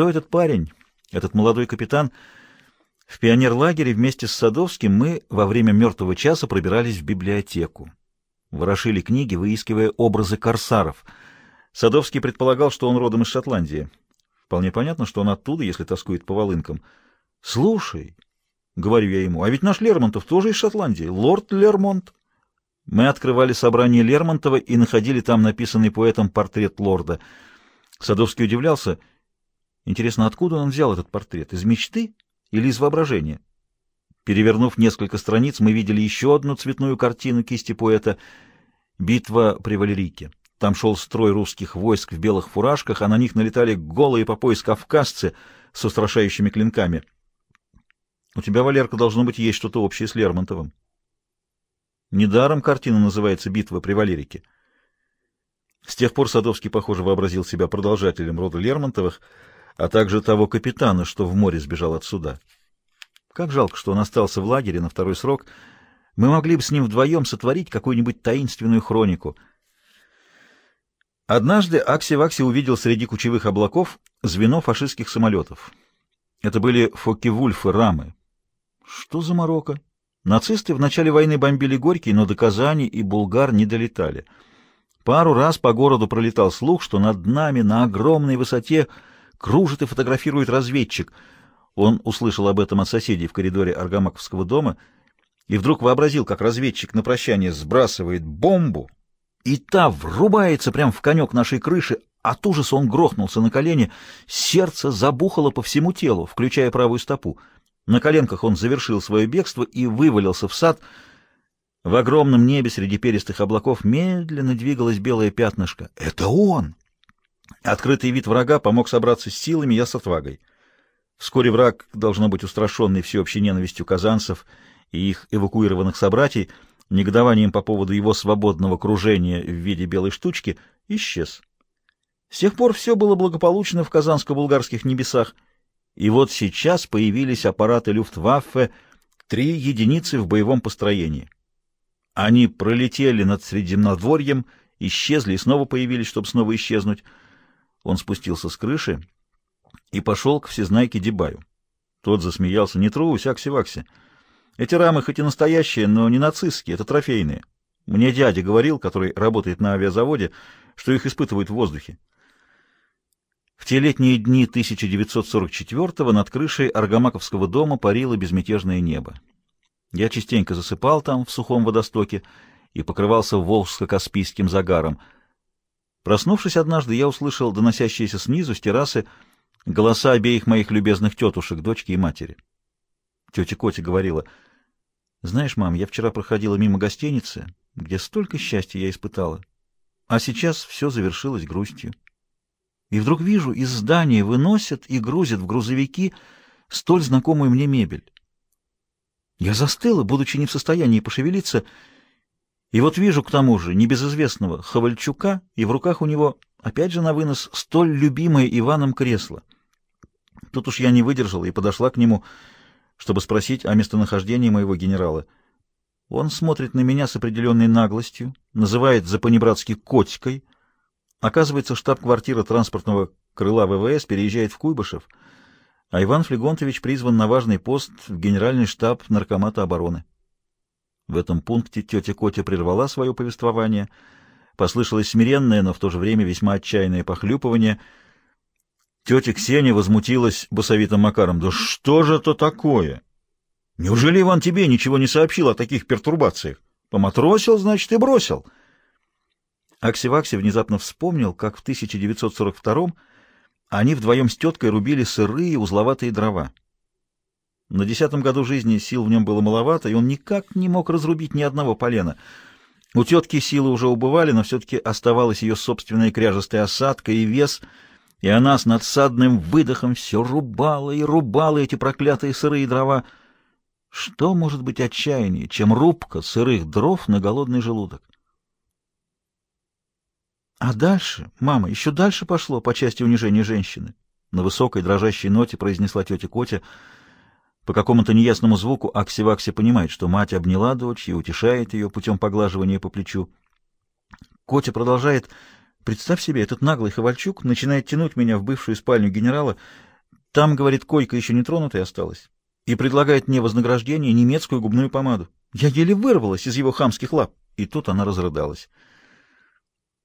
кто этот парень, этот молодой капитан? В пионерлагере вместе с Садовским мы во время мертвого часа пробирались в библиотеку. Ворошили книги, выискивая образы корсаров. Садовский предполагал, что он родом из Шотландии. Вполне понятно, что он оттуда, если тоскует по волынкам. «Слушай», — говорю я ему, — «а ведь наш Лермонтов тоже из Шотландии, лорд Лермонт». Мы открывали собрание Лермонтова и находили там написанный поэтом портрет лорда. Садовский удивлялся. Интересно, откуда он взял этот портрет? Из мечты или из воображения? Перевернув несколько страниц, мы видели еще одну цветную картину кисти поэта «Битва при Валерийке». Там шел строй русских войск в белых фуражках, а на них налетали голые по пояс кавказцы с устрашающими клинками. У тебя, Валерка, должно быть есть что-то общее с Лермонтовым. Недаром картина называется «Битва при Валерике». С тех пор Садовский, похоже, вообразил себя продолжателем рода Лермонтовых, а также того капитана, что в море сбежал от суда. Как жалко, что он остался в лагере на второй срок. Мы могли бы с ним вдвоем сотворить какую-нибудь таинственную хронику. Однажды Акси-Вакси увидел среди кучевых облаков звено фашистских самолетов. Это были Фоки-Вульфы, Что за морока? Нацисты в начале войны бомбили Горький, но до Казани и Булгар не долетали. Пару раз по городу пролетал слух, что над нами на огромной высоте кружит и фотографирует разведчик. Он услышал об этом от соседей в коридоре Аргамаковского дома и вдруг вообразил, как разведчик на прощание сбрасывает бомбу, и та врубается прямо в конек нашей крыши. От ужаса он грохнулся на колени, сердце забухало по всему телу, включая правую стопу. На коленках он завершил свое бегство и вывалился в сад. В огромном небе среди перистых облаков медленно двигалось белое пятнышко. «Это он!» Открытый вид врага помог собраться с силами, я с отвагой. Вскоре враг, должно быть устрашенный всеобщей ненавистью казанцев и их эвакуированных собратьей, негодованием по поводу его свободного кружения в виде белой штучки, исчез. С тех пор все было благополучно в казанско-булгарских небесах — и вот сейчас появились аппараты Люфтваффе, три единицы в боевом построении. Они пролетели над Средиземнодворьем, исчезли и снова появились, чтобы снова исчезнуть. Он спустился с крыши и пошел к всезнайке Дебаю. Тот засмеялся. «Не трусь, акси-вакси. Эти рамы хоть и настоящие, но не нацистские, это трофейные. Мне дядя говорил, который работает на авиазаводе, что их испытывают в воздухе. В те летние дни 1944-го над крышей Аргамаковского дома парило безмятежное небо. Я частенько засыпал там, в сухом водостоке, и покрывался волжско-каспийским загаром. Проснувшись однажды, я услышал доносящиеся снизу, с террасы, голоса обеих моих любезных тетушек, дочки и матери. Тетя Котя говорила, «Знаешь, мам, я вчера проходила мимо гостиницы, где столько счастья я испытала, а сейчас все завершилось грустью». И вдруг вижу, из здания выносят и грузят в грузовики столь знакомую мне мебель. Я застыла, будучи не в состоянии пошевелиться, и вот вижу к тому же небезызвестного Ховальчука, и в руках у него, опять же на вынос, столь любимое Иваном кресло. Тут уж я не выдержала и подошла к нему, чтобы спросить о местонахождении моего генерала. Он смотрит на меня с определенной наглостью, называет за-понебратски «котикой», Оказывается, штаб-квартира транспортного крыла ВВС переезжает в Куйбышев, а Иван Флегонтович призван на важный пост в генеральный штаб Наркомата обороны. В этом пункте тетя Котя прервала свое повествование. Послышалось смиренное, но в то же время весьма отчаянное похлюпывание. Тетя Ксения возмутилась басовитым макаром. «Да что же это такое? Неужели Иван тебе ничего не сообщил о таких пертурбациях? Поматросил, значит, и бросил». Акси-Вакси внезапно вспомнил, как в 1942-м они вдвоем с теткой рубили сырые узловатые дрова. На десятом году жизни сил в нем было маловато, и он никак не мог разрубить ни одного полена. У тетки силы уже убывали, но все-таки оставалась ее собственная кряжестая осадка и вес, и она с надсадным выдохом все рубала и рубала эти проклятые сырые дрова. Что может быть отчаяннее, чем рубка сырых дров на голодный желудок? А дальше, мама, еще дальше пошло по части унижения женщины. На высокой дрожащей ноте произнесла тетя Котя. По какому-то неясному звуку Акси-Вакси понимает, что мать обняла дочь и утешает ее путем поглаживания по плечу. Котя продолжает. Представь себе, этот наглый Ховальчук начинает тянуть меня в бывшую спальню генерала, Там, говорит, койка еще не тронутая осталась. И предлагает мне вознаграждение немецкую губную помаду. Я еле вырвалась из его хамских лап. И тут она разрыдалась.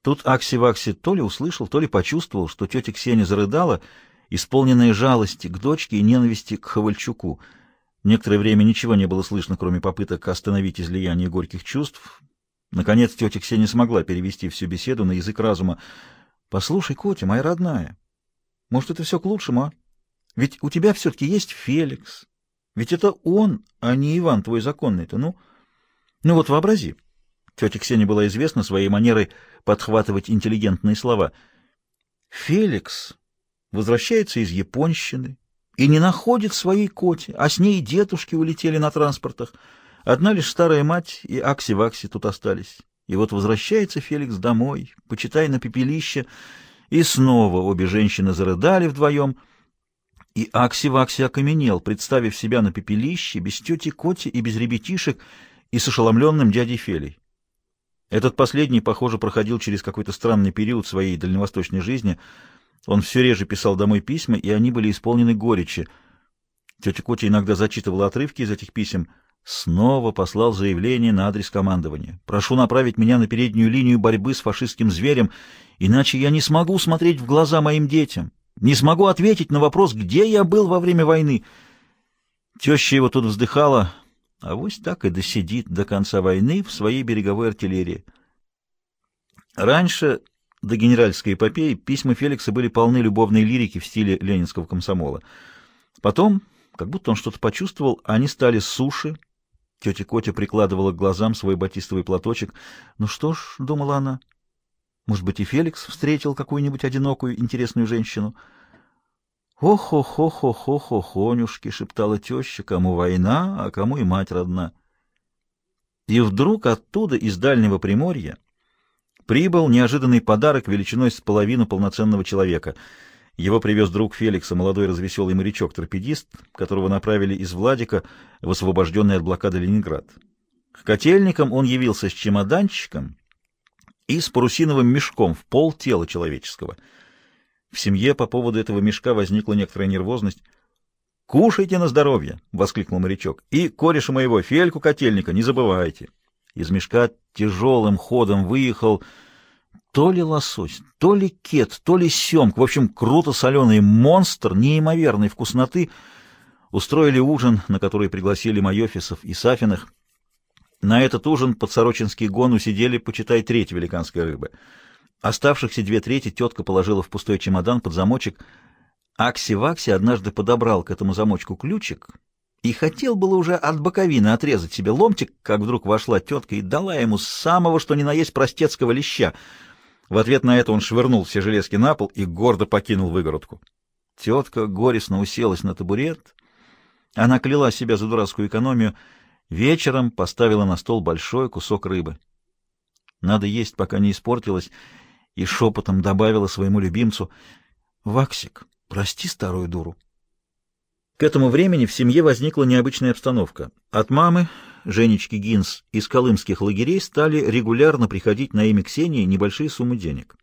Тут Акси-Вакси то ли услышал, то ли почувствовал, что тетя Ксения зарыдала, исполненная жалости к дочке и ненависти к Ховальчуку. Некоторое время ничего не было слышно, кроме попыток остановить излияние горьких чувств. Наконец тетя Ксения смогла перевести всю беседу на язык разума. «Послушай, Котя, моя родная, может, это все к лучшему, а? Ведь у тебя все-таки есть Феликс. Ведь это он, а не Иван твой законный-то. Ну, ну вот вообрази». Тетя Ксения была известна своей манерой подхватывать интеллигентные слова. «Феликс возвращается из Японщины и не находит своей коти, а с ней дедушки улетели на транспортах. Одна лишь старая мать и Акси-Вакси тут остались. И вот возвращается Феликс домой, почитай на пепелище, и снова обе женщины зарыдали вдвоем, и Акси-Вакси окаменел, представив себя на пепелище, без тети Коти и без ребятишек, и с ошеломленным дядей Фелей. Этот последний, похоже, проходил через какой-то странный период своей дальневосточной жизни. Он все реже писал домой письма, и они были исполнены горечи. Тетя Котя иногда зачитывала отрывки из этих писем. Снова послал заявление на адрес командования. «Прошу направить меня на переднюю линию борьбы с фашистским зверем, иначе я не смогу смотреть в глаза моим детям, не смогу ответить на вопрос, где я был во время войны». Теща его тут вздыхала, а вось так и досидит до конца войны в своей береговой артиллерии. Раньше, до генеральской эпопеи, письма Феликса были полны любовной лирики в стиле ленинского комсомола. Потом, как будто он что-то почувствовал, они стали суши. Тетя Котя прикладывала к глазам свой батистовый платочек. «Ну что ж», — думала она, — «может быть, и Феликс встретил какую-нибудь одинокую интересную женщину». «Хо-хо-хо-хо-хо-хо-хонюшки!» — шептала теща, кому война, а кому и мать родна. И вдруг оттуда, из дальнего Приморья, прибыл неожиданный подарок величиной с половину полноценного человека. Его привез друг Феликса, молодой развеселый морячок-торпедист, которого направили из Владика в освобожденный от блокады Ленинград. К котельникам он явился с чемоданчиком и с парусиновым мешком в пол тела человеческого — в семье по поводу этого мешка возникла некоторая нервозность. «Кушайте на здоровье!» — воскликнул морячок. «И кореша моего, фельку котельника, не забывайте!» Из мешка тяжелым ходом выехал то ли лосось, то ли кет, то ли семк, в общем, круто соленый монстр неимоверной вкусноты. Устроили ужин, на который пригласили Майофисов и Сафиных. На этот ужин под Сорочинский гон усидели, почитай, треть великанской рыбы — Оставшихся две трети тетка положила в пустой чемодан под замочек. Акси-Вакси однажды подобрал к этому замочку ключик и хотел было уже от боковины отрезать себе ломтик, как вдруг вошла тетка и дала ему самого что ни на есть простецкого леща. В ответ на это он швырнул все железки на пол и гордо покинул выгородку. Тетка горестно уселась на табурет. Она кляла себя за дурацкую экономию. Вечером поставила на стол большой кусок рыбы. Надо есть, пока не испортилось, и шепотом добавила своему любимцу «Ваксик, прости старую дуру». К этому времени в семье возникла необычная обстановка. От мамы, Женечки Гинс, из колымских лагерей стали регулярно приходить на имя Ксении небольшие суммы денег.